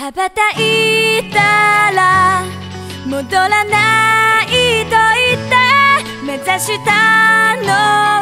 羽ばたいたら戻らないと言って目指したの。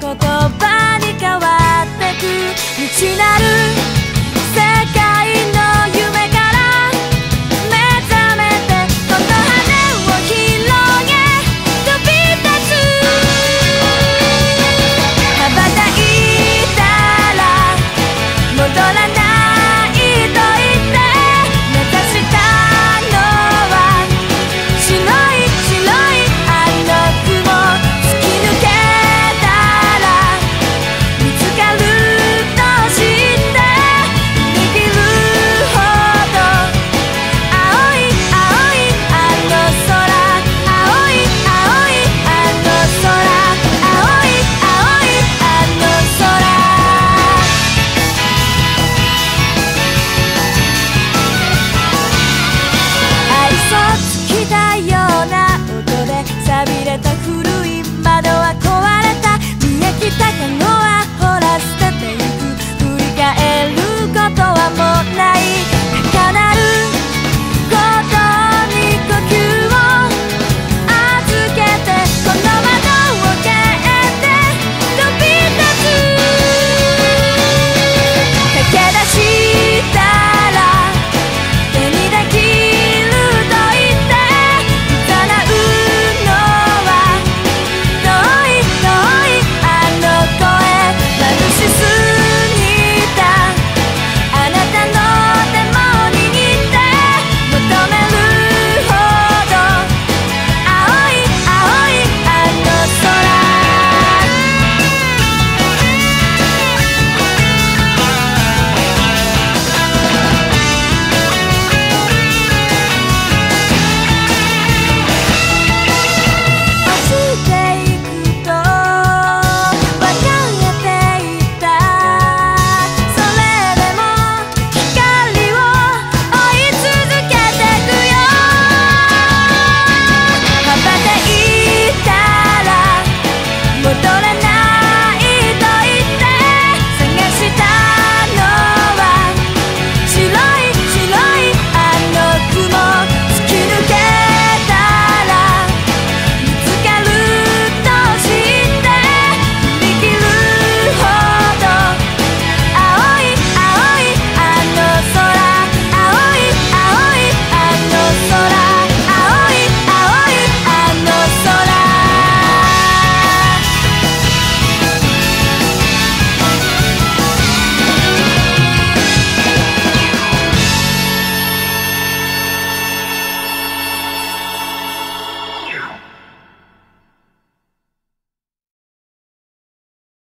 言葉に変わってく。未知なる